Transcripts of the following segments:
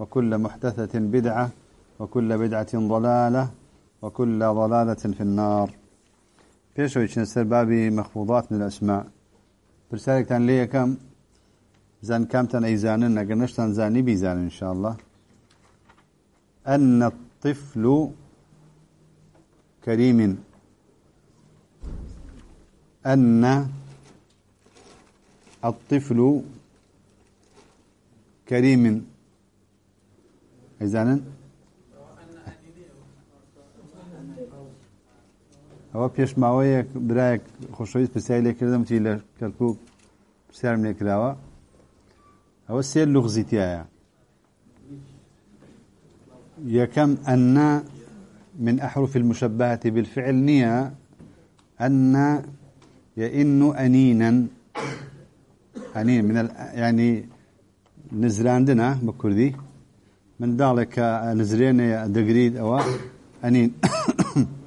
وكل محدثة بدعة وكل بدعة ضلالة وكل ضلالة في النار. بيشو يتشنسر بابي مخفوضات من الأسماء. برسالك تان ليه كم زان كم تان أيزانن أقرنش تان زاني بيزان إن شاء الله أن الطفل كريم. أن الطفل كريم. أيزانن ئەوە پێشماوەیەک برایەک خۆشەویست پرسیای لێکردم تی لە کەرکک پرسیارم لێکراوە ئەوە سێر لوغزیتیایە. يكم أن من أحرف المشبهة بالفعل نية أن يئن أنينا. أنين من. يعني نزراندنا بكردي. من ذلك نزرين دقريد أو أنين.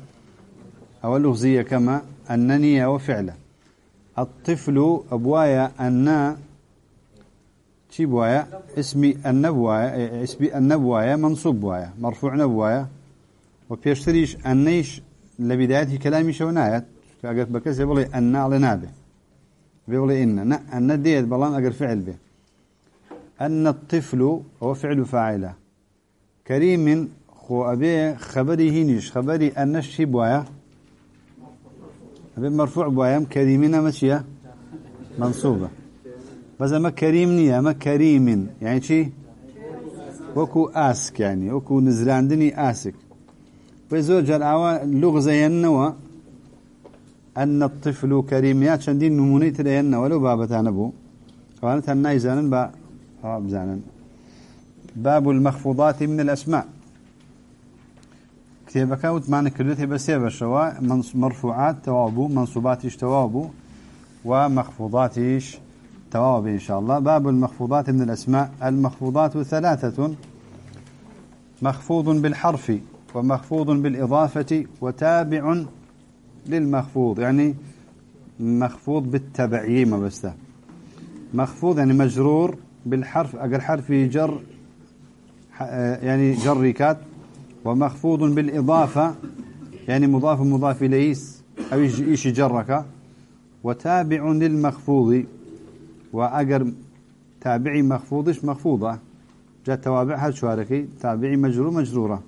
أو لغزية كما أنني وفعلا. الطفل أبوايا أن شي اسمي النبوايا اسمي النبوايا منصوب بوايا مرفوع نبوايا. وبيشتريش أنيش لبدايته كلامي شونايت فأقرت بكس يقول أن على نابه. بيقول إن أن ديت بلان أقر فعل به. أن الطفل هو فعل فاعله. كريم خو أبي خبري هينيش. خبري أن الشي بوايا. أبي مرفوع بوايا. كريمنا ماشية منصوبة. بس ما كريم نية ما كريم. يعني شي؟ وكو آسك يعني. وكو نزلاندني آسك. بزوج العوا لغزة ينوى أن الطفل كريم. يا شندين نموني ترينا ولو بابتان أبو. قالت زانا با زانا باب المخفوضات من الأسماء. كتابك وتمعنى كلته بس يبشوا مرفوعات توابو منصوباتش توابو ومخفوضاتش توابو إن شاء الله. باب المخفوضات من الأسماء. المخفوضات ثلاثة. مخفوض بالحرف ومخفوض بالإضافة وتابع للمخفوض يعني مخفوض بالتبعية ما بس. ده مخفوض يعني مجرور بالحرف أقل حرف جر يعني جركات ومخفوض بالإضافة يعني مضاف مضاف إليه أو إيش جرك. وتابع للمخفوض وأجر تابعي مخفوضش مخفوضة. جاء توابعها شواركي تابعي مجرور مجرورة.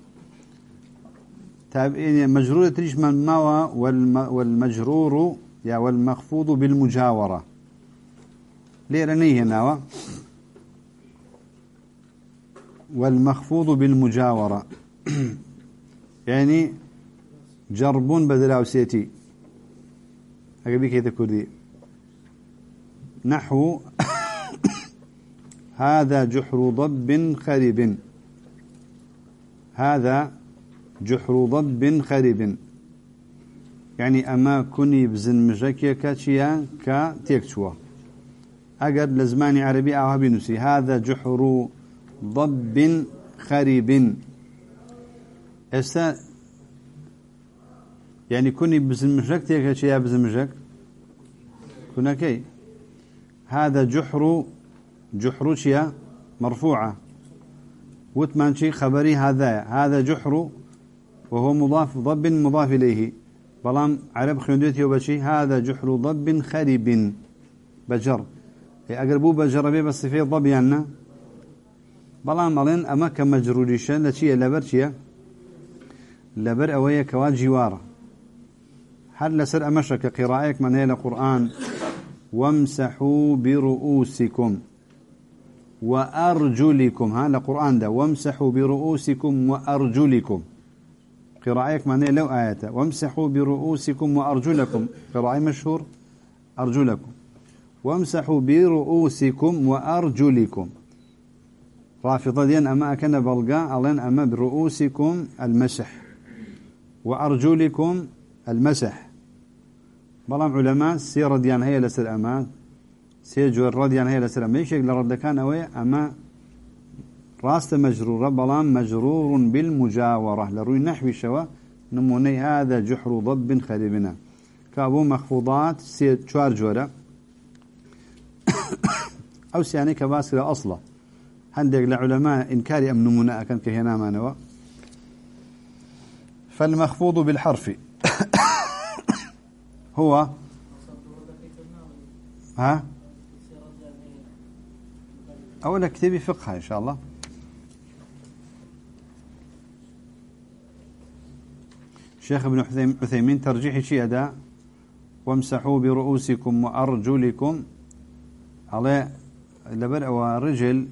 تابعي مجرورة تريش من نوى والمجرور يا والمخفوض بالمجاورة. ليرنيه نوى. والمخفوض بالمجاورة. يعني جربون بدلاوسيتي أقبل كيف كردي. نحو هذا جحر ضب خرب هذا جحر ضب خرب يعني أما كني بزن مجاكيا كاتشيا كتيكتشوا أقر لزماني عربي أو بنسي هذا جحر ضب خرب استا يعني كوني بزمجك تيك شيء بزمجك كنا كي هذا جحر جحر شيء مرفوعة. وثمان شيء خبري هذا هذا جحر وهو مضاف ضب مضاف إليه. بلام عرب خندوتي وبشي هذا جحر ضب خرب بجر. أقربوا بجر بي بس في ضب يعني بلام مالين أما كمجروريشن لشيء لبر شيء لبر أوية كوا جوارة هل لسر أمشك قراءك من هي القرآن وامسحوا برؤوسكم وأرجلكم ها القرآن ده وامسحوا برؤوسكم وأرجلكم قراءك من هي لو آية وامسحوا برؤوسكم وأرجلكم قراءة مشهور أرجلكم. وامسحوا برؤوسكم وأرجلكم رافضة دين أما أكن بلغا ألين أما برؤوسكم المسح وأرجلكم المسح. بلام علماء سيرة ديان هي لسر أما سيجور رديان هي لسر أما. يشيك لرد كان أوي؟ أما راست مجرورة بلام مجرور بالمجاورة. لروي نحو شوا نموني هذا جحر ضب خريبنا. كابو مخفوضات سيد شوار جورة. أو سياني كباسرة أصلا هندق لعلماء إنكار أم نمونا كان كهنا ما نوا. فالمخفوض بالحرف. هو. ها؟ أولا كتبي فقه إن شاء الله. شيخ ابن عثيمين ترجيح شيء أداء وامسحوا برؤوسكم وأرجلكم. على لبر ورجل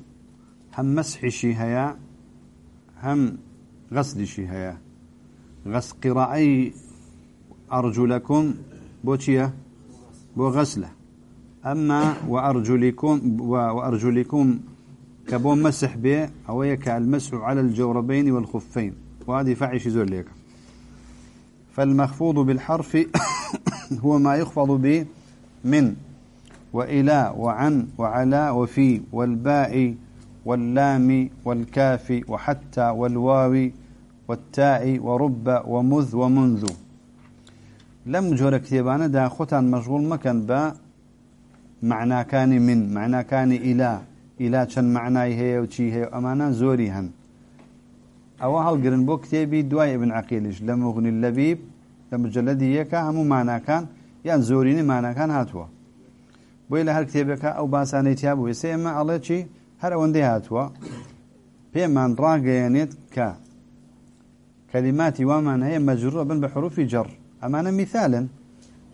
هم مسح شي هيا هم غسل شي هيا غس قراءي أرجلكم بوتشيا بو غسله. أما وأرجلكم وأرجلكم كبو مسح به أو المسح على الجوربين والخفين. وهذه فعش زول لك فالمخفوض بالحرف هو ما يخفض به من وإلى وعن وعلى وفي والباء واللام والكاف وحتى والواو والتاء ورب ومذ ومنذ. لم جور كتابانا دا خوتان مشغول مكان با معنى كان من معنى كان إلى. إلى چن معناي هي وشي هي أمانا زوري هن. أو هالقرن بو كتابي دواي ابن عقيلش. لمغني اللبيب لمجلدي يكا همو معنى كان. يعني زوريني معنى كان هاتوا. بۆی لە هەر کتێبەکە ئەو باسانەی تیا بوو سێ هەر ئەوەندەی هاتووە پێمان ڕاگەیەنێت کە کەلیماتی وامان هەیە مەجروڕە بن بە حروفی جەڕ ئەمانە میثالن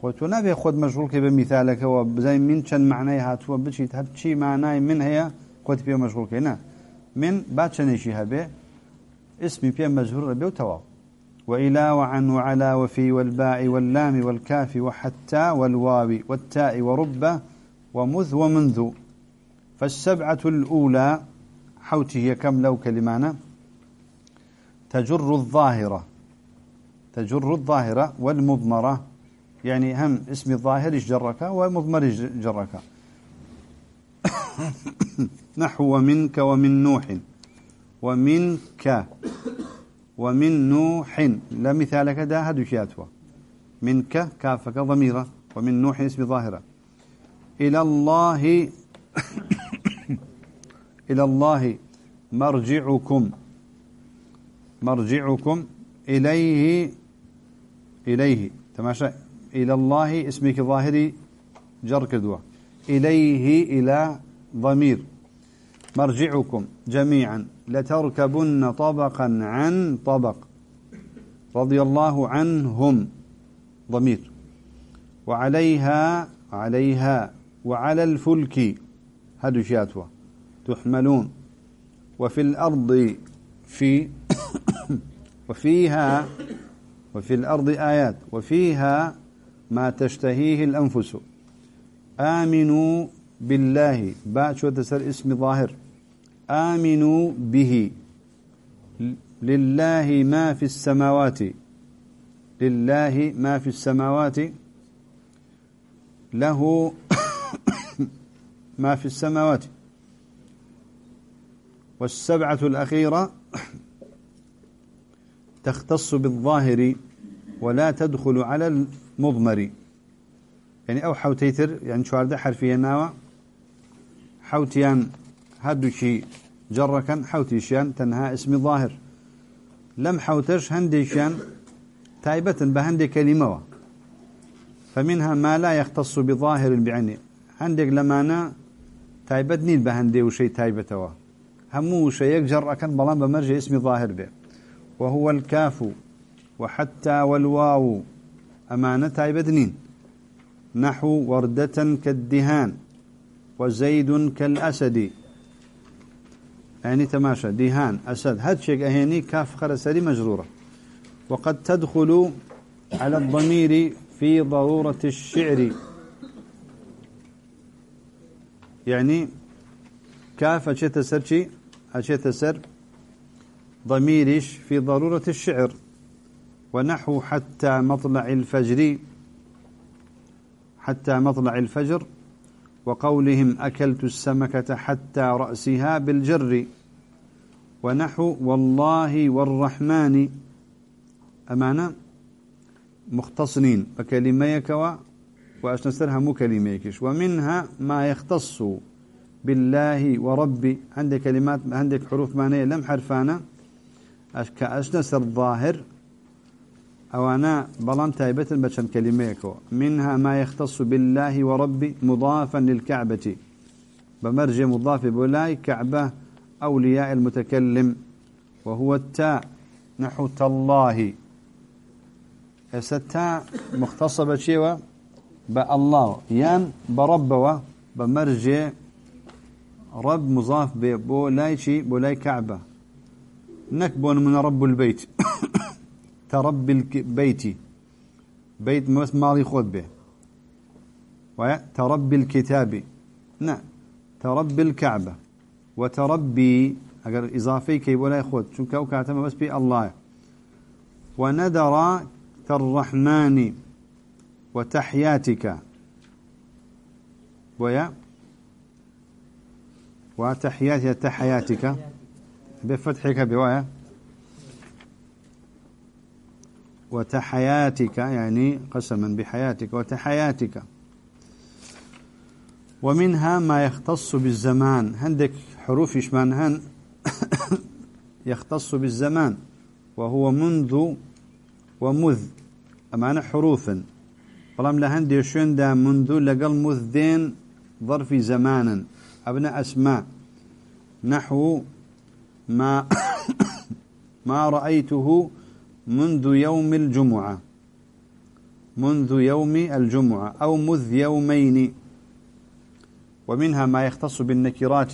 خۆ تۆ نابێ خۆت مەژغوڵکە بە میثالەکەەوە بزای من چەند معنای هاتووە بچیت هەر چی مانای من هەیە خۆت پێ مەژغوڵکەی نه من با چەندێکی هەبێ اسمي بيه مجهور ربي وتواو وإلى وعن وعلى وفي والباء واللام والكاف وحتى والواو والتاء ورب ومذ ومنذ. فالسبعة الأولى حوتي هي كم لو كلمانا؟ تجر الظاهرة. تجر الظاهرة والمضمرة. يعني هم اسم الظاهر جرك ومضمر جرك نحو ومنك ومن نوح. ومنك ومن نوح. لا مثال كذا هدو شياتوا منك كافك ضميرة. ومن نوح اسم ظاهرة. إلى الله إلى الله مرجعكم. مرجعكم إليه إليه. تماشى. إلى الله اسمك ظاهري جر كدوة إليه إلى ضمير. مرجعكم جميعا. لتركبن طبقا عن طبق. رضي الله عنهم. ضمير. وعليها عليها. وعلى الفلك. هذا شاتوا تحملون. وفي الأرض في وفيها وفي الأرض آيات. وفيها ما تشتهيه الأنفس. آمنوا بالله. باء شو اسم ظاهر. آمنوا به. لله ما في السماوات. لله ما في السماوات. له ما في السماوات. والسبعة الأخيرة تختص بالظاهر ولا تدخل على المضمر. يعني أو حوتيتر يعني شو عرض حرفيا ناوى. حوتيان هدو شي جركا حوتيشيان تنها اسم ظاهر. لم حوتش هنديشان تايبة بهندي كلمة فمنها ما لا يختص بظاهر بعينه. عندك لمانا تايبت نين بهندي وشي تايبتوا همو شيء جر أكن بلان بمرجع اسم ظاهر به وهو الكاف وحتى والواو. أمانة تايبت نين نحو وردة كالدهان وزيد كالأسد يعني تماشى دهان أسد هاد شيء أهيني كاف خرسري مجرورة وقد تدخل على الضمير في ضرورة الشعر. يعني كافة تسرشي أشيت سر ضميرش في ضرورة الشعر ونحو حتى مطلع الفجر حتى مطلع الفجر وقولهم أكلت السمكة حتى رأسها بالجر ونحو والله والرحمن أمانة؟ مختصنين فكلمة وأشنسرها مو كلمة يكش ومنها ما يختص بالله وربي. عندك كلمات عندك حروف معنية لم حرفانا. كأشنسر الظاهر أو أنا بلان تايبة بشن كلميكو. منها ما يختص بالله وربي مضافا للكعبة. بمرجع مضاف بولاي كعبة أولياء المتكلم. وهو التاء. نحو تالله. التاء مختصة بشيوة بالله يان بربوة بمرجع. رب مضاف بولاي شي بولاي كعبة. نكبون من رب البيت. تربي البيت بيت. مالي خود به. وتربي الكتاب. نعم تربي الكعبة. وتربي أجر إضافي كي ولا يخود شو كاو كاتم بس بي الله. وندر كالرحمن وتحياتك. ويا؟ وتحياتك تحياتك. بفتحك بوايا. وتحياتك يعني قسما بحياتك وتحياتك. ومنها ما يختص بالزمان. عندك حروف هن يختص بالزمان. وهو منذ ومذ. أمانة حروفا فلم لهندي شون دا منذ لقل مذين ظرف زمانا أبناء أسماء نحو ما ما رأيته منذ يوم الجمعة. منذ يوم الجمعة أو مذ يومين. ومنها ما يختص بالنكرات.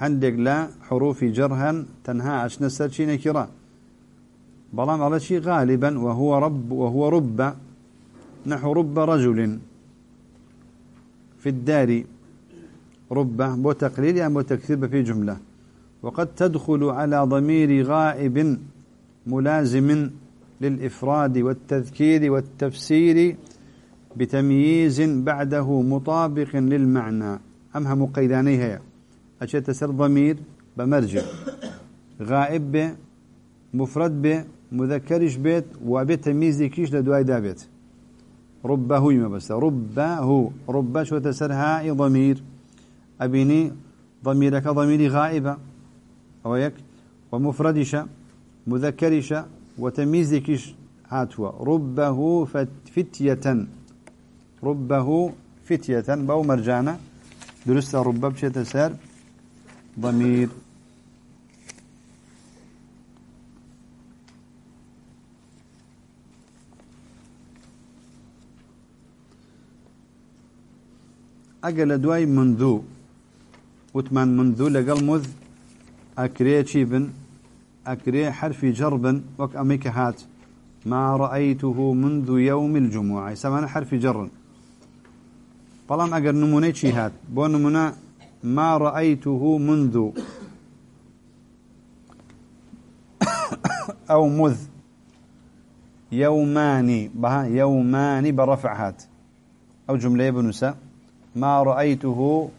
عندك لا حروف جرها تنهى عشان سرشي نكرة بلام على شيء غالبا وهو رب وهو رب. نحو رب رجل في الدار رب بو تقليل يعني بو تكثير في جملة. وقد تدخل على ضمير غائب ملازم للإفراد والتذكير والتفسير بتمييز بعده مطابق للمعنى. أمها مقيدانيها أشياء تسر ضمير بمرجع. غائب مفرد به مذكرش بيت وبيت تمييز كيش لدواي دابت ربه يما بس. ربه. رب شو تسر هاي ضمير. أبيني ضميرك ضميري غائبة. أو يك ومفردش مذكرش وتمييزكش. هاتوا ربه فتية. ربه فتية. بو مرجانة درست رب بشيت سار ضمير أقل دواي منذ وثمان منذ لقل مذ أكريتشي بن أكري حرف جربا وك أميك هات. ما رأيته منذ يوم الجمعة يسمى حرف جر طالما أجر نموني شي هات. بو نمونا ما رأيته منذ أو مذ. يومان بها يومان برفع هات. أو جملة بنساء. ما رأيته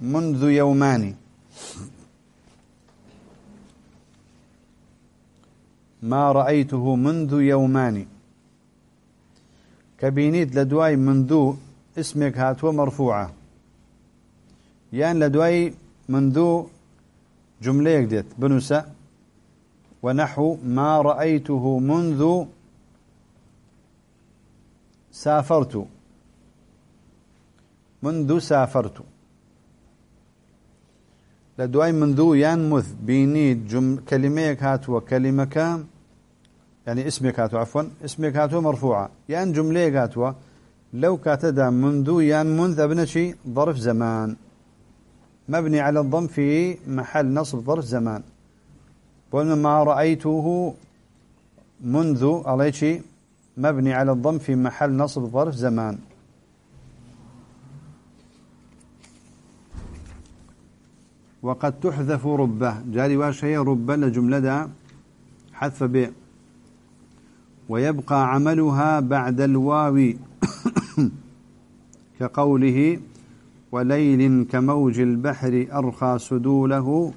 منذ يومان ما رأيته منذ يومان كبينيت لدواي منذ اسمك هاتوا مرفوعة. يعني لدواي منذ جملة يقدت بنسى ونحو ما رأيته منذ سافرت. منذ سافرت. لدواي منذ بينيت جم كلمة هاتوا كلمة كام يعني اسمك هاتوا عفوا اسمك هاتوا مرفوعة. يعني جملة هاتوا لو كاتدا منذ يعني منذ شيء ظرف زمان. مبني على الضم في محل نصب ظرف زمان. ما رأيته منذ على شيء مبني على الضم في محل نصب ظرف زمان. وقد تحذف ربه. جاري واشي ربه لجملة حذف ب. ويبقى عملها بعد الواو كقوله وليل كموج البحر أرخى سدوله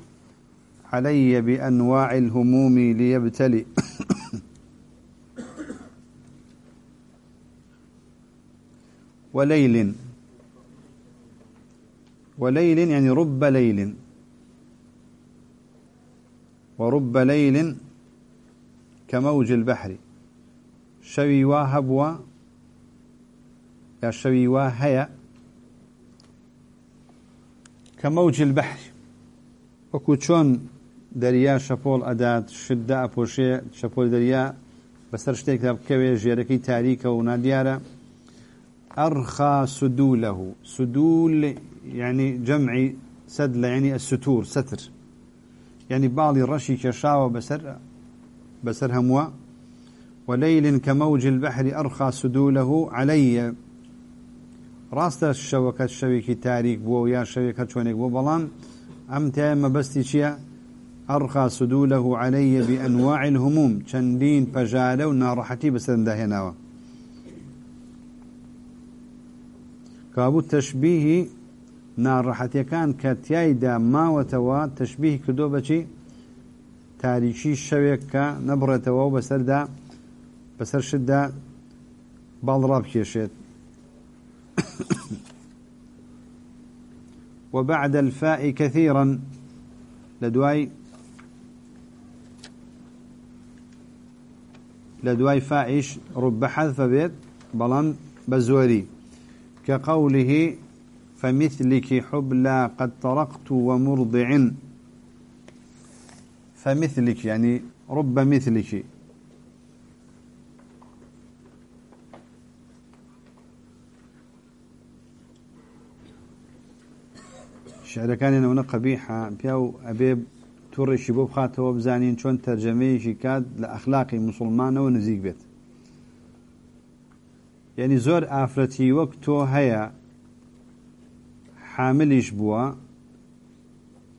علي بأنواع الهموم ليبتلي. وليل. وليل يعني رب ليل. ورب ليل كموج البحر. شوي وهبوا يا شوي وهيا كموج البحر. وكوتشون دريا شپۆل ئەدات شدا ئەپۆشێ شەپۆل دەریا بەسەر شتێکدا بکەوێ ژێرەکەی تاریکە و نادیارە أرخى سدوله. سدول يعني جمع سدل يعني الستور ستر. يعني بعض الرشي كشاوة بسر بسر هموا وليل كموج البحر أرخى سدوله علي. راست الشوكة الشوكي تاريك بو يا شوكة شونيك بو بلان. أم تايما بستي شيا أرخى سدوله علي بأنواع الهموم. چندين بجالة ونارحتي بسرنده هناوه كابو تشبيه ناڕەحەتیەکان كان تایدا ماوەتەوە تشبيه کردو بەچی تاریکی شەوێک کە نەبڕێتەوە بەسەردا بەسەر شتدا باڵڕا بکێشێت وبعد الفاء كثيرا. لدواي لدواي فائش رب حذف بيت بلان بزوري كقوله فمثلك حبلى قد طرقت ومرضع. فمثلك يعني رب مثلك. شعر كان هنا قبيحة بياو أبيب توري شبوب خاتوا بزانين شون ترجمي كاد لأخلاقي مسلمان ونزيق بيت. يعني زور آفرتي وقتو هيا حاملش بوا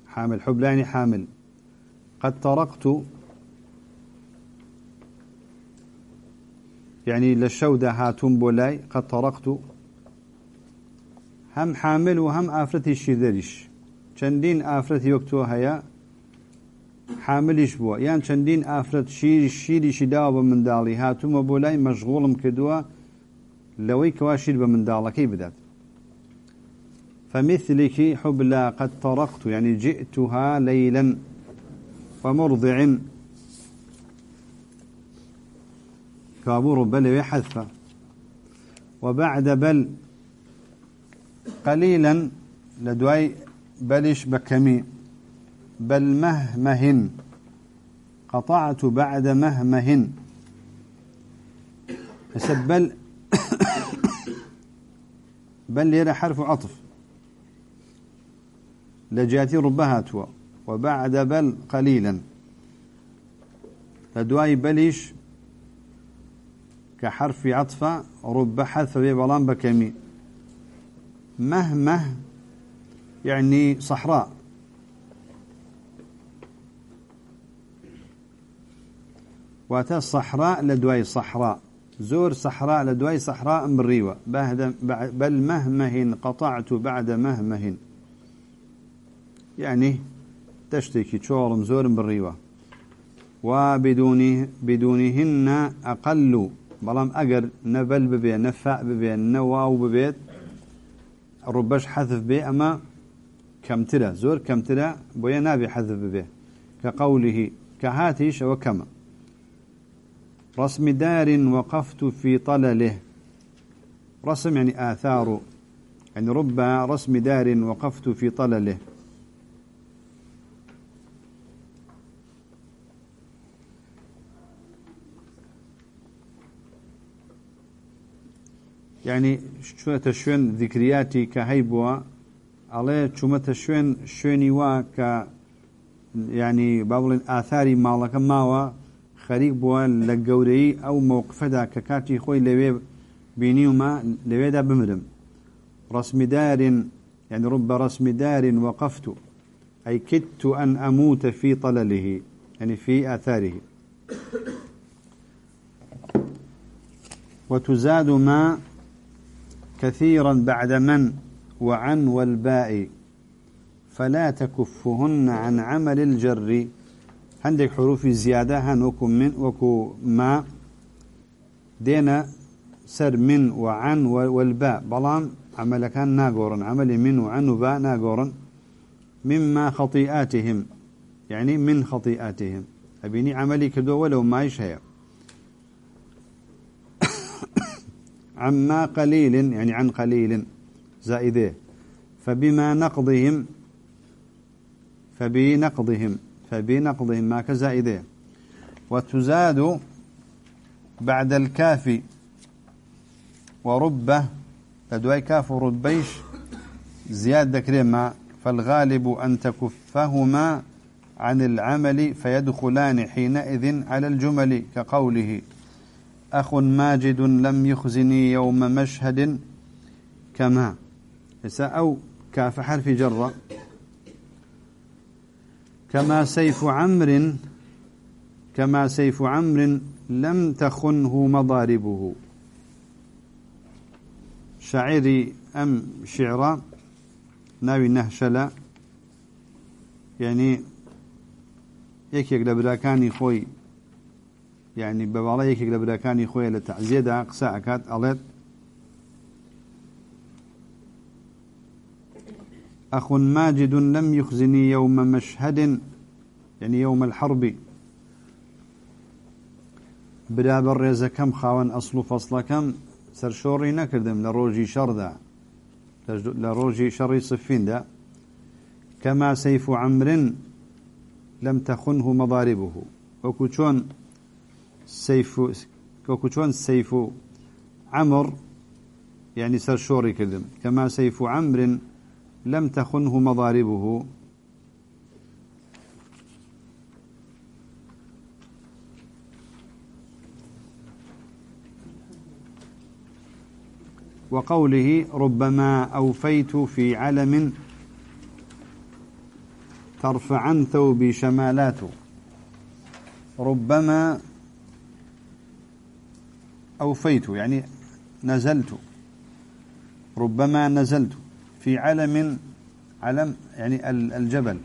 حامل يعني حامل. قد طرقت. يعني للشودة هاتون بولاي قد طرقت. هم حامل وهم آفرتي الشيدرش چندين آفرتي وقتو هيا. حاملش بوا يعني چندين آفرت شير شيري من دالي هاتوم بولاي مشغولم كدوا لوي كواشير بمندالكي بدات. فمثلك حبلى قد طرقت يعني جئتها ليلا ومرضع كابور بل حذف وبعد بل قليلا لدواي بلش بكمي بل مهمهن قطعت بعد مهمهن. بل بل ليرى حرف عطف. لجاتي ربها توا وبعد بل قليلا. لدواي بليش كحرف عطف رب حذف بلان بكمي. مهمه يعني صحراء. واتا الصحراء لدواي صحراء. زور صحراء لدواي صحراء مريوة بل مهمه قطعت بعد مهمه يعني تشتكي شورم زور بالريوة. وبدونه بدونهن أقل. بلام أجر نبل ببي نفع ببي نواو ببيت. ربش حذف بي أما كم ترى؟ زور كم ترى؟ بويا نابي حذف ببي كقوله كهاتيش وكما رسم دار وقفت في طلله. رسم يعني آثار. يعني رب رسم دار وقفت في طلله. يعني شو تشوين ذكرياتي كهيبوا عليه شو تشوين شويني وا ك يعني بابل آثاري مالك ماوا خەریک بووە لە گەورەی ئەو مووقفەدا کە کاتی خۆی لەوێ بینیومە لەوێدا بمرم. ڕسمیدارین يعني رب رسم دار وقفت. أي كدت أن أموت في طلله يعني في آثاره. وتزاد ما كثيرا بعد من؟ وعن والباء. فلا تكفهن عن عمل الجر. عندك حروف زيادة هن وكو من وكو ما. دينا سر من وعن والباء. بلان عمل كان ناقورا عمل من وعن وباء ناقورا مما خطيئاتهم. يعني من خطيئاتهم. أبيني عملي كدو ولو ما يشهي عما قليل يعني عن قليل زائده. فبما نقضهم فبنقضهم فبنقضهم ما كزائده. وتزاد بعد الكاف وربه لدواي كاف وربيش زيادة كريمة. فالغالب أن تكفهما عن العمل فيدخلان حينئذ على الجمل كقوله. أخ ماجد لم يخزني يوم مشهد كما. أو كاف حرف جرة كما سيف عمر كما سيف عمر لم تخنه مضاربه. شعري أم شعرا ناوي نهشلا. يعني يكيك لبراكاني خوي يعني ببالا يكيك لبراكاني خوي لتعزيدا قساء كات أليت. أخ ماجد لم يخزني يوم مشهد يعني يوم الحرب. برابر ريزا كم خاون أصل فصل كم؟ سرشوري نكردم لروجي شر دا. لروجي شر صفين دا. كما سيف عمر لم تخنه مضاربه. وكوشون سيف وكوشون سيف عمر يعني سرشوري كردم كما سيف عمر لم تخنه مضاربه. وقوله ربما أوفيت في علم ترفعن ثوبي شمالات ربما أوفيت يعني نزلت ربما نزلت في علم علم يعني الجبل.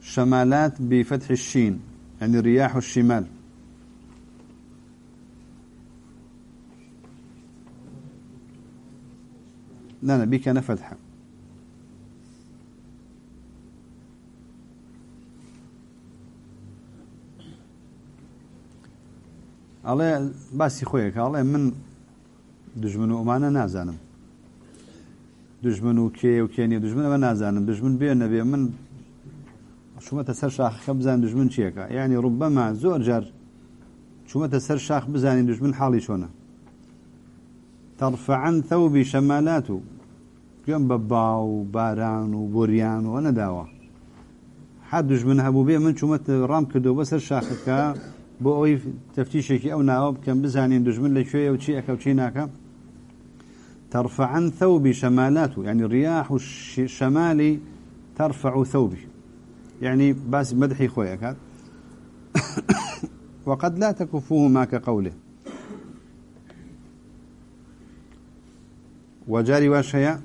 شمالات بفتح الشين يعني رياح الشمال. لا لا بك فتحه ئەڵێ باسی خۆیەکە ئەڵێ من دژمن و ئەمانە نازانم. دژمن و کێ و کێنی دژمن ئەمە نازانم. دژمن بێ نەبێ من چوومەتە سەر شاخەکە بزان دژمن چیەکە. یعنی ڕوبەما زۆر جار چوومەتە سەر شاخ بزانین دژمن حاڵی چۆنە. تەڕفعەن ثەوبی شەمالات و گوێم بە باو باران و بۆریان و نەداوە حد دژمن هەبوو بێ من چوومەت ڕام کردو بەسەر شاخەکە بۆ ئەوەی تەفتیشێکی ئەو ناوە بکەم بزانین دژمن لەکوێ و چی ئەەکە و چی ناکە. ترفع ثوبي شمالاته يعني رياح الشمال ترفع ثوبي يعني باس مدحي خويا كات وقد لا تكفوهما كقوله. وجاري واشياء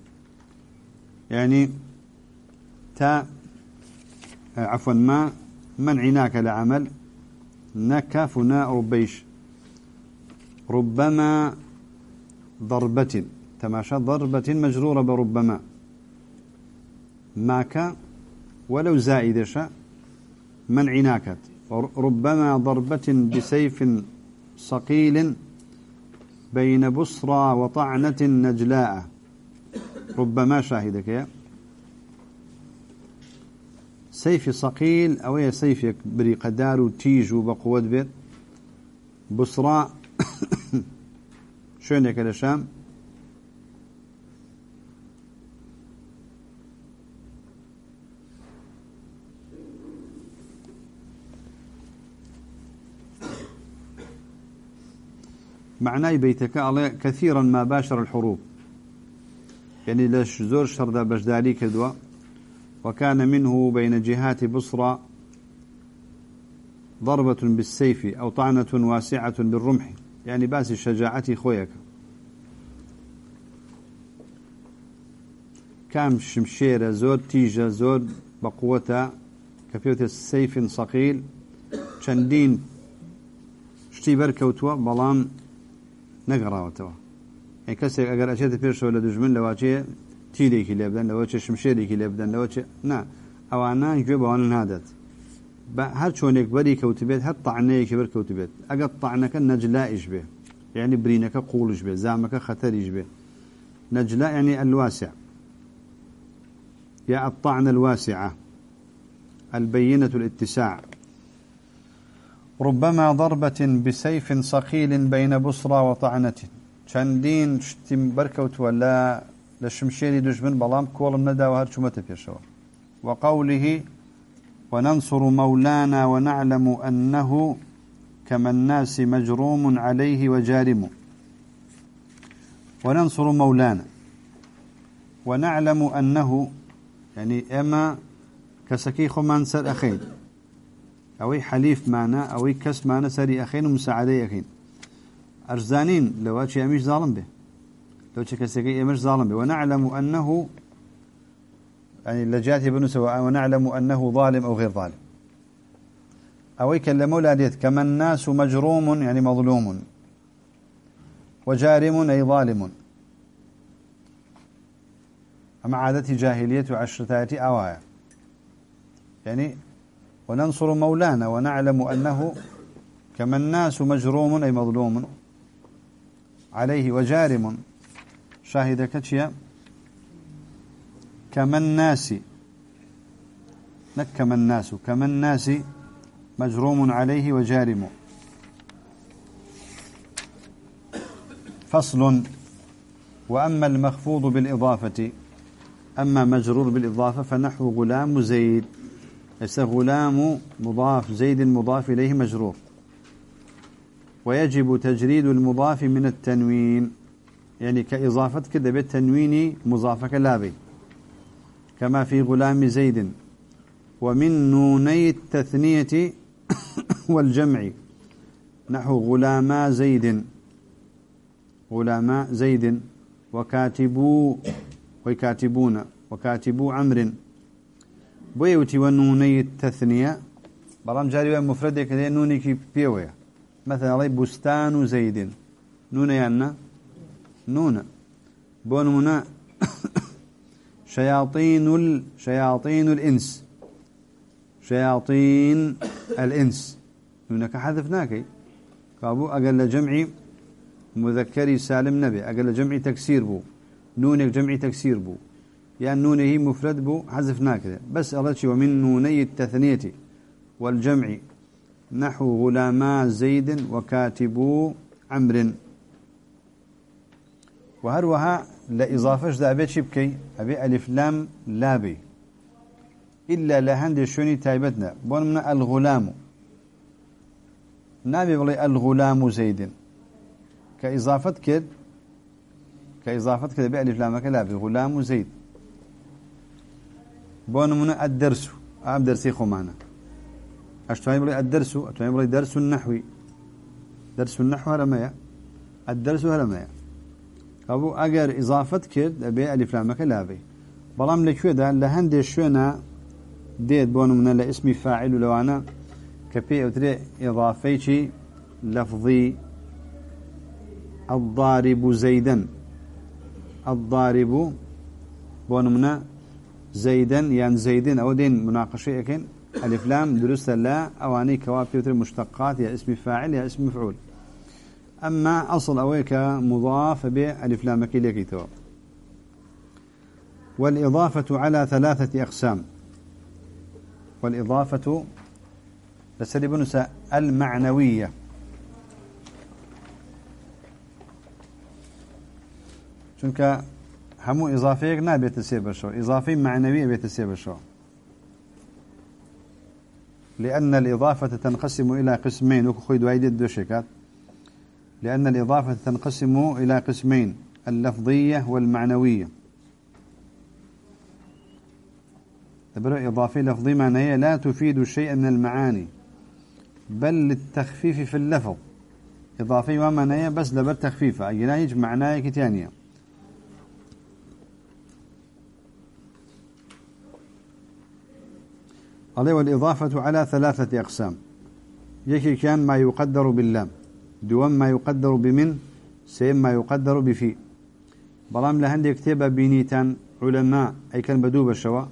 يعني تا عفوا ما منعناك لعمل. نكافنا ربيش. ربما ضربة. تماشى ضربة مجرورة بربما. ماك ولو زائدة شاء منعناكت ربما ضربة بسيف صقيل بين بصرى وطعنة نجلاء. ربما شاهدك. يا سيف صقيل أو سيف بري قدار وتيج وبقوة بيت. بصراء شون يك الشام معناي بيتك على كثيرا ما باشر الحروب. يعني لش زور شردا بجدالي كدوا. وكان منه بين جهات بصرى ضربة بالسيف أو طعنة واسعة بالرمح. يعني بأس الشجاعة خويك. كام شمشيرة زود تيجة زود بقوة كفيوت السيف صقيل. شندين شتي بركوتوا بلام نقراوتوا يعني كسر أجر أشياء ولا دجمن أشياء تيليكي لابدن لو أشياء شمشيريكي لابدن لو أشياء نا أو أنا يجيب وأنا هذا هر شونك بري كوتبيت هر طعنيك بر كوتبيت أجر طعنك نجلاء به يعني برينك قول به زامك خطر به نجلاء يعني الواسع. يا الطعن الواسعة. البينة الاتساع. ربما ضربة بسيف صقيل بين بصرى وطعنة. چندین شتیم بركوت ولا لشمشيري دجمن بلام كولم ندا وهر شمته بيشوا وقوله وننصر مولانا ونعلم أنه كما الناس مجروم عليه وجارم. وننصر مولانا. ونعلم أنه يعني إما كسكي خمان سر أخين أوي حليف معنا أوي كس معنا سري أخين ومساعدي أخين أرزانين لو أشي أمش ظالم به لو كسكي أمش ظالم ونعلم أنه يعني لجات بنو سواء ونعلم أنه ظالم أو غير ظالم. أو يكلموا لاديت كما الناس مجروم يعني مظلوم. وجارم أي ظالم. أما عادة جاهلية عشرتات أوايا. يعني وننصر مولانا ونعلم أنه كما الناس مجروم أي مظلوم. عليه وجارم. شاهد كتشيا كما الناس؟ نكما الناس؟ كما الناس مجروم عليه وجارم. فصل. وأما المخفوض بالإضافة أما مجرور بالإضافة فنحو غلام زيد. ليس غلام مضاف زيد مضاف إليه مجرور. ويجب تجريد المضاف من التنوين. يعني كإضافة كده بالتنوين مضافك لابي كما في غلام زيد. ومن نوني التثنية والجمع. نحو غلاما زيد. غلاما زيد. وكاتبو ويكاتبون. وكاتبو عمر بويوتي ونوني التثنية. برام جاري مفردة كده نوني كي بيويا مثلا بستان زيد. نون يعني نون بونمنا شياطين ال... شياطين الإنس. شياطين الإنس. نونك حذفناك. كابو أقل جمعي مذكري سالم نبي. أقل جمعي تكسير بو. نونك جمعي تكسير بو. يعني نونه هي مفرد بو حذفناك. بس الله ومن نوني التثنية والجمع. نحو غلاما زيد وكاتبو عمر وهروها لإضافة ذا شبكي أبي ألف لام لابي. إلا لهند شوني تايبتنا. بون من الغلام. نابي بلي الغلام زيد. كإضافة كد؟ كإضافة كد. بألف لامك لابي. غلام زيد. بون من الدرس. أم درسي خمانه أشتواني بلي الدرس. أشتواني بلي درس النحوي. درس النحو هرمية الدرس هرمية أبو أجر إضافة كد أبي ألف لامك لابي بلام لكوي ده لهند شونا ديت بونو من لاسم فاعل لو أنا كبي أو تري إضافيتي لفظي الضارب زيدا الضارب بونو من زيدا يعني زيدين أو دين مناقشة يكين ألف لام درست لا. أواني كوابي مشتقات يا اسم فاعل يا اسم مفعول أما أصل أويك مضاف بألف لام تو والإضافة على ثلاثة أقسام. والإضافة لسلب المعنوية. چونك همو إضافيك نابيت السيبر شو إضافي معنوية بيت السيبر شو لأن الإضافة تنقسم إلى قسمين وكخوي دوايد الدوشكات لأن الإضافة تنقسم إلى قسمين اللفظية والمعنوية. تبرع إضافية لفظية معنوية لا تفيد شيئا من المعاني بل للتخفيف في اللفظ. إضافية ومعنوية بس لبر تخفيفة أي لا يجب معناها كتانية. عليه والإضافة على ثلاثة أقسام. يكي كان ما يقدر باللام. دوام ما يقدر بمن سيم ما يقدر بفي. بلام لهند كتابة بنيتان علماء أي كان بدوب الشواء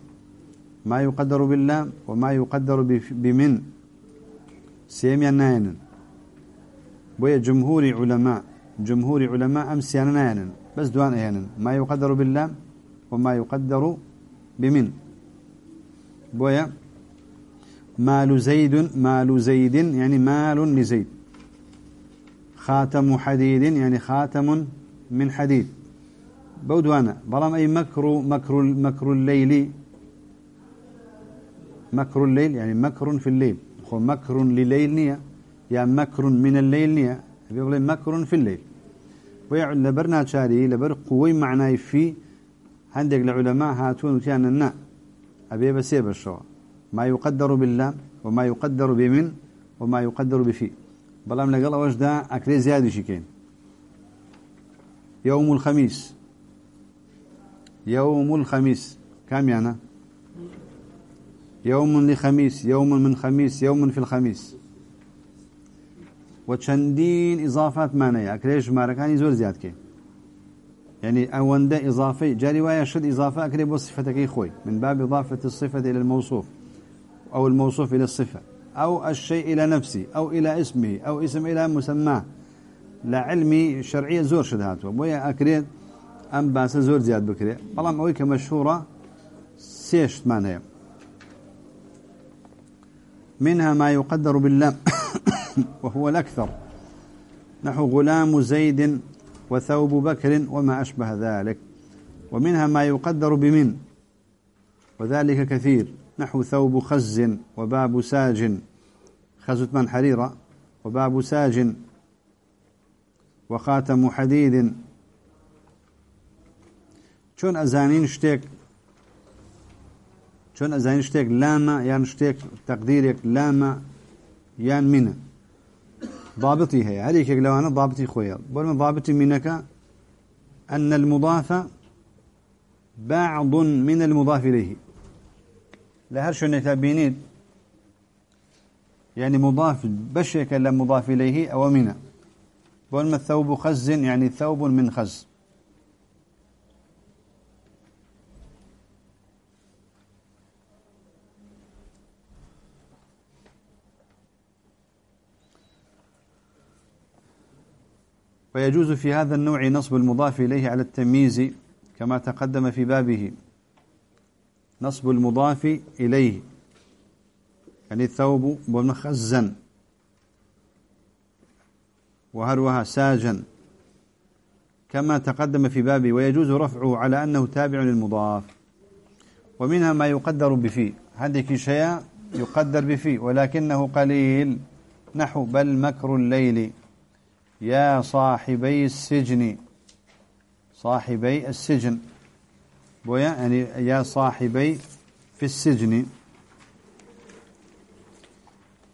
ما يقدر باللام وما يقدر بمن. سيم يناين بويا جمهور علماء جمهور علماء أمس يناين بس دوان أيانا ما يقدر باللام وما يقدر بمن. بويا مال زيد مال زيد يعني مال لزيد. خاتم حديد يعني خاتم من حديد. بودوانا برام أي مكر مكر مكر الليل. مكر الليل يعني مكر في الليل. خو مكر لليل نية يا مكر من الليل نية. بيقول مكر في الليل. ويع لبرنا شاري لبر قوي معناه في. عندك العلماء هاتون وتيان النا. أبي بسيب الشوا ما يقدر بالله وما يقدر بمن وما يقدر بفي. أوش دا أكري زيادة شكين يوم الخميس. يوم الخميس. كم يعني يوم لخميس. يوم من خميس. يوم في الخميس. وتشندين إضافات معنية أكريش ماركاني زور زياد كي يعني أوندا إضافي جاري وايا شد إضافة أكري بصفتك خوي من باب إضافة الصفة إلى الموصوف. أو الموصوف إلى الصفة. أو الشيء إلى نفسه أو إلى اسمه أو اسم إلى مسماه لا علمي شرعية زور شدهاته بويا أكريد أم باس زور زياد بكري. بلام أويك مشهورة سيشت معناها منها ما يقدر باللام وهو الأكثر. نحو غلام زيد وثوب بكر وما أشبه ذلك. ومنها ما يقدر بمن. وذلك كثير. نحو ثوب خز وباب ساج. خزت من حريرة وباب ساج. وخاتم حديد. شون أزانين شتيك شون أزانين شتيك لاما يعني شتيك تقديرك لاما يعني منه ضابطي هي هذيك لو أنا ضابطي خويا بقول ضابطي منك أن المضاف بعض من المضاف إليه. لهر شو نتابينين يعني مضاف بشيك لا مضاف إليه أو منه بقول الثوب خز يعني ثوب من خز. ويجوز في هذا النوع نصب المضاف إليه على التمييز كما تقدم في بابه. نصب المضاف إليه. يعني الثوب ومخزن وهروها ساجا كما تقدم في بابه ويجوز رفعه على أنه تابع للمضاف. ومنها ما يقدر بفي. هذه شيء يقدر بفي ولكنه قليل. نحو بل مكر الليل. يا صاحبي السجن. صاحبي السجن. بويا يعني يا صاحبي في السجن.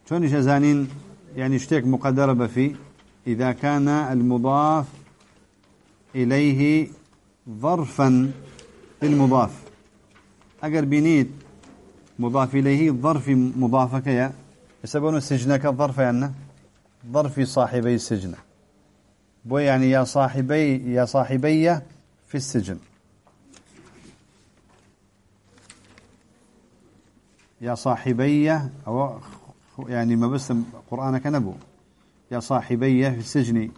شون جزانين يعني اشتيك مقدرة بفي؟ إذا كان المضاف إليه ظرفا للمضاف. أجر بنيت مضاف إليه ظرف مضافك يا. يسبون السجنك ظرف يعني ظرف صاحبي السجن. بو يعني يا صاحبي يا صاحبي في السجن. يا صاحبي أو يعني ما بس قرآن كنبو يا صاحبي في السجن.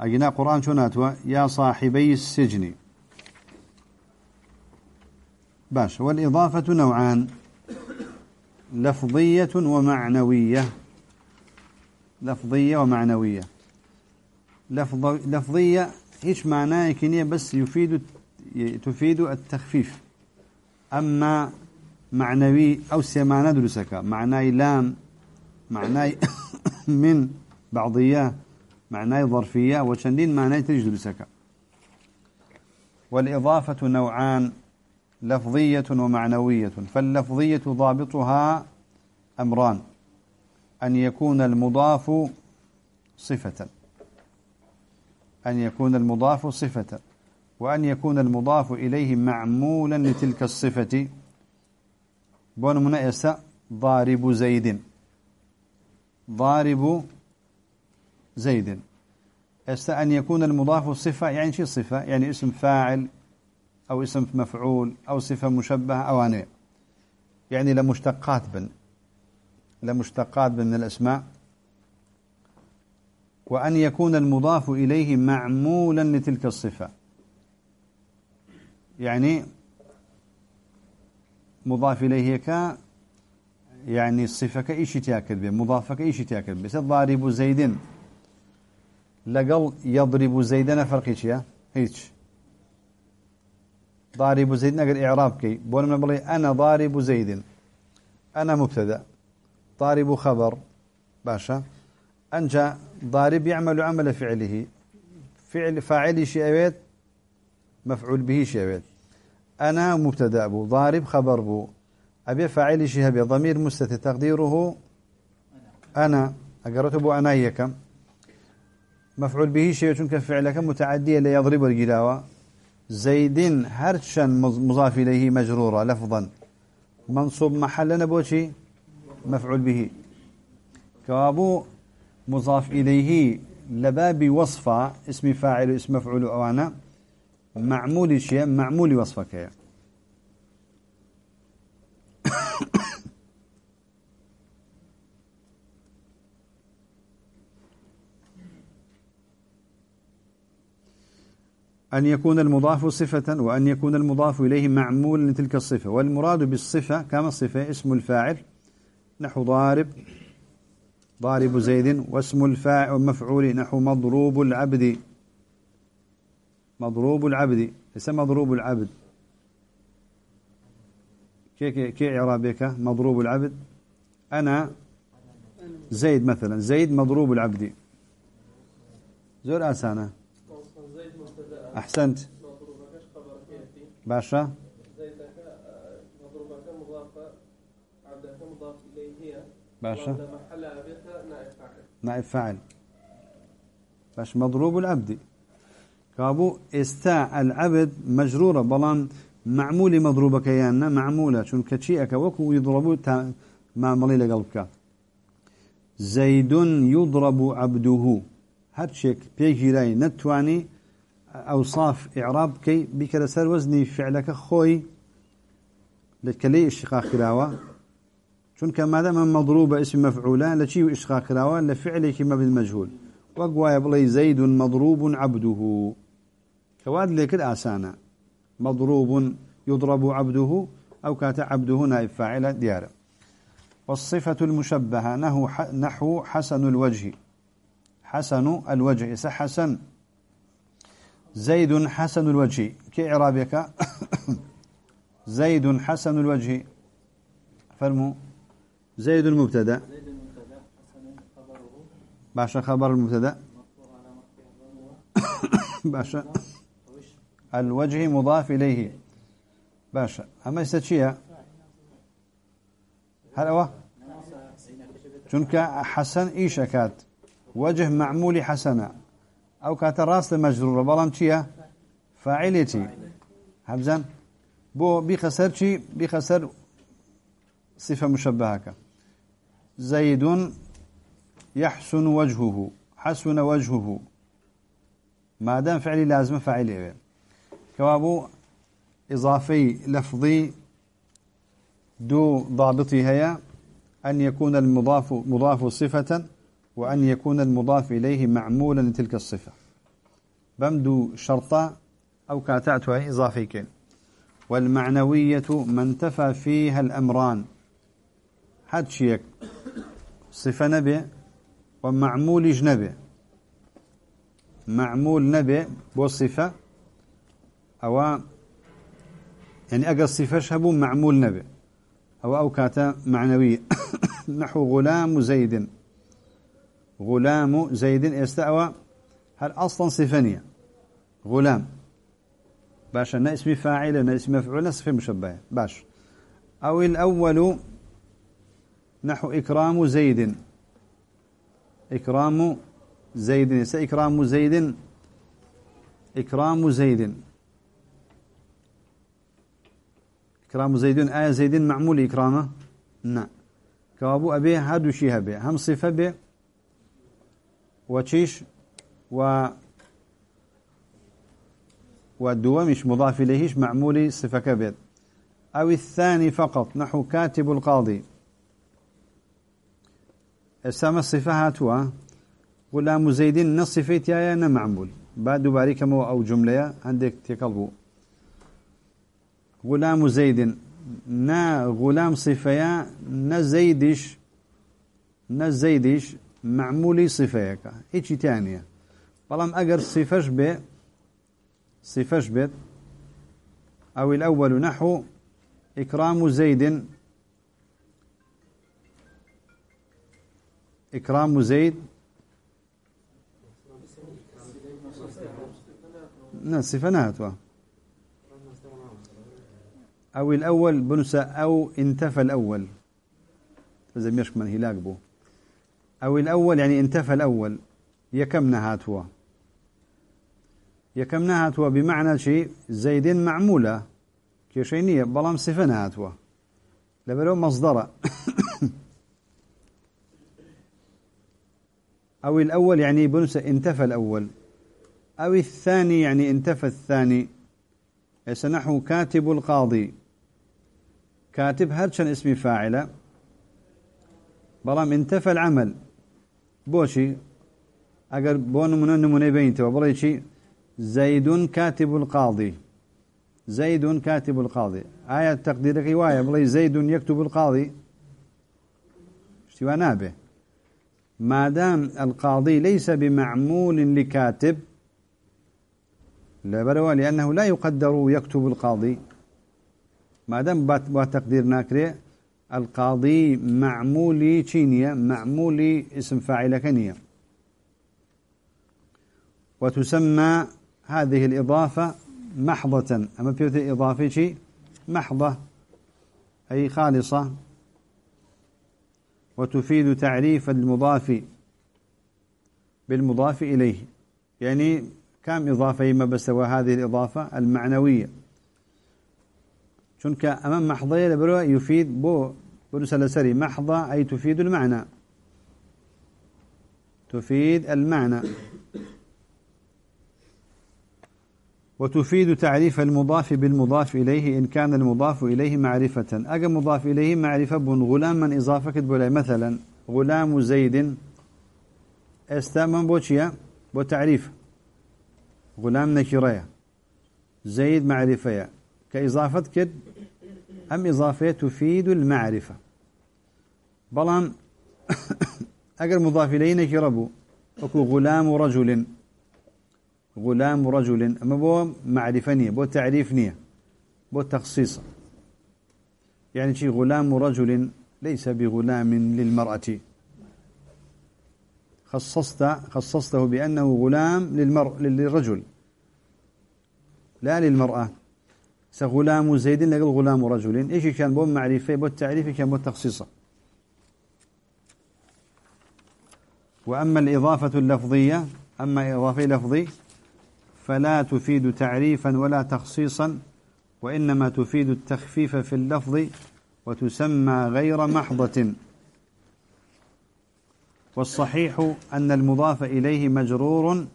أجنا قرآن شو ناتوا؟ يا صاحبي السجن. باش والإضافة نوعان. لفظية ومعنوية. لفظية ومعنوية. لفظ لفظية إيش معناه كنية بس يفيد تفيد التخفيف. أما معنوي أو سيما ندرسك معناي لام معناي من بعضية معناه ظرفية وشندين معناه تجد سكا والإضافة نوعان لفظية ومعنوية. فاللفظية ضابطها أمران. أن يكون المضاف صفة. أن يكون المضاف صفة. وأن يكون المضاف إليه معمولا لتلك الصفة. بون منأسة ضارب زيد. ضارب زيد. است أن يكون المضاف صفة يعني شيء صفة؟ يعني اسم فاعل أو اسم مفعول أو صفة مشبهة أو أنا. يعني لمشتقات بن. لمشتقات من الأسماء. وأن يكون المضاف إليه معمولا لتلك الصفة. يعني مضاف إليه ك يعني الصفة كإيش تأكل به؟ مضافة كإيش تأكل به؟ ضارب زيد. لقل يضرب زيدنا فرقي يا؟ هيك. ضارب زيد نقل إعراب كي. بقول من بلي أنا ضارب زيد. أنا مبتدأ. ضارب خبر. باشا. أنجا ضارب يعمل عمل فعله. فعل فاعل شيء مفعول به شيء أنا مبتدأ بو ضارب خبر بو. أبي فاعل شيء أبي ضمير مستتر تقديره أنا. أقرأت بو أنا يكم مفعول به شيء چونك فعلك متعدية ليضرب الجلاوة زيد هرشا مضاف إليه مجرورة لفظا. منصوب محلا بوشي مفعول به. كوابو مضاف إليه لباب وصفة اسم فاعل اسم مفعول أوانا معمول شيء معمول وصفك. أن يكون المضاف صفة وأن يكون المضاف إليه معمول لتلك الصفة. والمراد بالصفة كما الصفة اسم الفاعل نحو ضارب ضارب زيد واسم الفاعل مفعول نحو مضروب العبد. مضروب العبد ليس مضروب العبد. كي كي كي إعرابك مضروب العبد؟ أنا زيد مثلا زيد مضروب العبد. زور أسانة. أحسنت. باشا. باشا. نائب فاعل. باش مضروب العبد. كابو استاء العبد مجرورة بلان معمولي مضروبة كيانا معمولة. شون كتشيئك وكو يضربو معمولي لقلبك زيد يضرب عبده. هرشك بيجيراي نتواني أوصاف إعراب كي بكرسر وزني فعلك خوي لكلي إشتقاق كراوة چونك ما دام مضروبة اسم مفعولا لشي إشتقاق كراوة لفعله كما بالمجهول. وقوى يبلي زيد مضروب عبده. كواد لك الآسانة مضروب يضرب عبده أو كات عبده نائب فاعل ديارة. والصفة المشبهة نحو حسن الوجه. حسن الوجه. يس حسن. زيد حسن الوجه. كإعرابك زيد حسن الوجه. فرمو. زيد المبتدأ. باشا خبر المبتدأ. باشا. الوجه مضاف إليه. باشا. أما يستشيها هل هو چونك حسن إيش أكاد وجه معمول حسنة أو كات راس مجرورة بلام چيا فاعلتي همزان بو بخسر چي؟ بخسر صفة مشبهة. زيد يحسن وجهه. حسن وجهه. ما دام فعلي لازم فاعل كوابو إضافي لفظي دو ضابطي هيا أن يكون المضاف مضاف صفة وأن يكون المضاف إليه معمولا لتلك الصفة. بمدو شرطة أو كاتعتها إضافي كين والمعنوية ما انتفى فيها الأمران. حد شيك. صفة نبي ومعمول جنبي. معمول نبي بوصفة أو يعني أقل صفة شبه معمول نبي أو أو كاتا معنوية نحو غلام زيد. غلام زيد استأوى هل أصلا صفانية غلام. باش أنا اسم فاعل أنا اسم مفعول صفة مشبهة. باش. أو الأول نحو إكرام زيد. إكرام زيد. سإكرام زيد. إكرام زيد. إكرام زيد آية زيد معمول إكرامة؟ نعم. كابو أبي هادو شي هبي. هم صفة به وتشيش و والدوامش مضاف إليهش معمول صفة كبير. أو الثاني فقط نحو كاتب القاضي. السامة الصفة هاتوا. غلام زيد نصفيت يا معمول. بعد بارك مو أو جملة عندك تقلبو. غلام زيد. نا غلام صفيا نا زيدش نا زيدش معمولي صفيك هيك تانية. بلام أجر صفش به صفش بيت. أو الأول نحو إكرام زيد. إكرام زيد. صفة نهتوا أو الأول بنسى أو انتفى الأول. فزم يشكمن هلاك بو. أو الأول يعني انتفى الأول. يكم نهاتوا يكم نهاتوا بمعنى شيء زيد معمولة. كيشينية بلام صفة نهاتوا لبلو مصدر. أو الأول يعني بنسى انتفى الأول. أو الثاني يعني انتفى الثاني. سنحو كاتب القاضي. كاتب هرشن اسم فاعلة؟ بلام انتفى العمل. بوشي اگر من نمونه بينته وبري شي زيد كاتب القاضي زيد كاتب القاضي آية تقديرك رواية بلي زيد يكتب القاضي اشتوى نابه. ما دام القاضي ليس بمعمول لكاتب لا لأنه لا يقدر يكتب القاضي ما دام بتقدير ناكري القاضي معمولي تشينيا معمولي اسم فاعل كنية. وتسمى هذه الإضافة محضة. أما في إضافة محضة أي خالصة. وتفيد تعريف المضاف بالمضاف إليه. يعني كم إضافة ما بسوى هذه الإضافة المعنوية. شنك أمام محضية لبرو يفيد بو برسل سري محضة أي تفيد المعنى. تفيد المعنى. وتفيد تعريف المضاف بالمضاف إليه إن كان المضاف إليه معرفة. أجا مضاف إليه معرفة بن غلام من إضافة كتبولا مثلا غلام زيد استامن بوشيا بو تعريف غلام نكرية زيد معرفة كإضافة كد أم إضافة تفيد المعرفة. بلان أجر مضاف إليه نكربو أكو غلام رجل. غلام رجل. أما بو معرفة نية بو تعريف نية بو تخصيص. يعني شي غلام رجل ليس بغلام للمرأة. خصصت خصصته بأنه غلام للمرء للرجل لا للمرأة. سغلام زيد لقل غلام رجل. إيش كان بو معرفة بو التعريف كان بو التخصيص. وأما الإضافة اللفظية أما إضافة لفظي فلا تفيد تعريفا ولا تخصيصا وإنما تفيد التخفيف في اللفظ وتسمى غير محضة. والصحيح أن المضاف إليه مجرور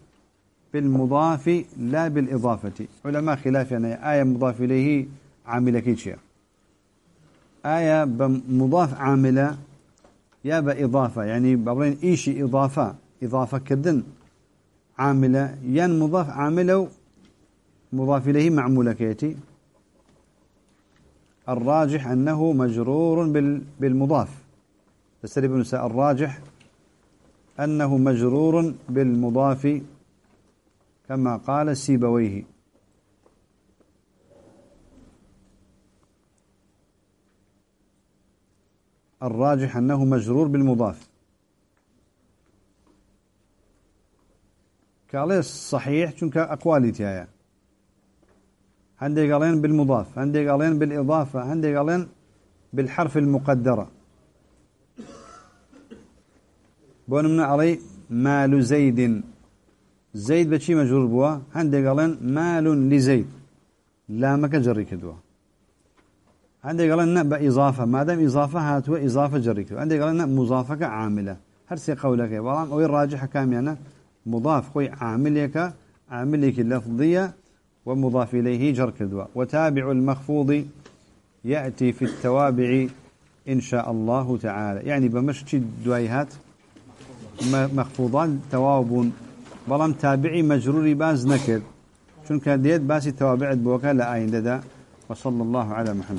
بالمضاف لا بالإضافة. علماء خلاف يعني آية مضاف إليه عاملة كيشيا آية بمضاف عاملة يا بإضافة. يعني بابرين إيشي إضافة؟ إضافة كدن. عاملة ين مضاف عاملة مضاف إليه معمولة كيتي. الراجح أنه مجرور بالمضاف. بس الراجح أنه مجرور بالمضاف كما قال سيبويه الراجح أنه مجرور بالمضاف. كالي صحيح چونك أقوالي تيايا عندي قالين بالمضاف عندي قالين بالإضافة عندي قالين بالحرف المقدرة. بونمنا علي مال زيد. زيد بشي مجرور بوا عندي قالين مال لزيد لا ما كجري كدوا عندي قالين نبأ إضافة ما دام إضافة هاتوا إضافة جري كدوا عندي قالين مضافة عاملة هرسي قولك بلام أو الراجح كاميانا مضاف خوي عاملك عاملك اللفظية ومضاف إليه جر كدوا وتابع المخفوض يأتي في التوابع إن شاء الله تعالى يعني بمشي دوايهات مخفوضان تواب بلام تابعي مجروري باز نكر. شنك ديت باسي توابعت بوكا لآين ددا وصلى الله على محمد.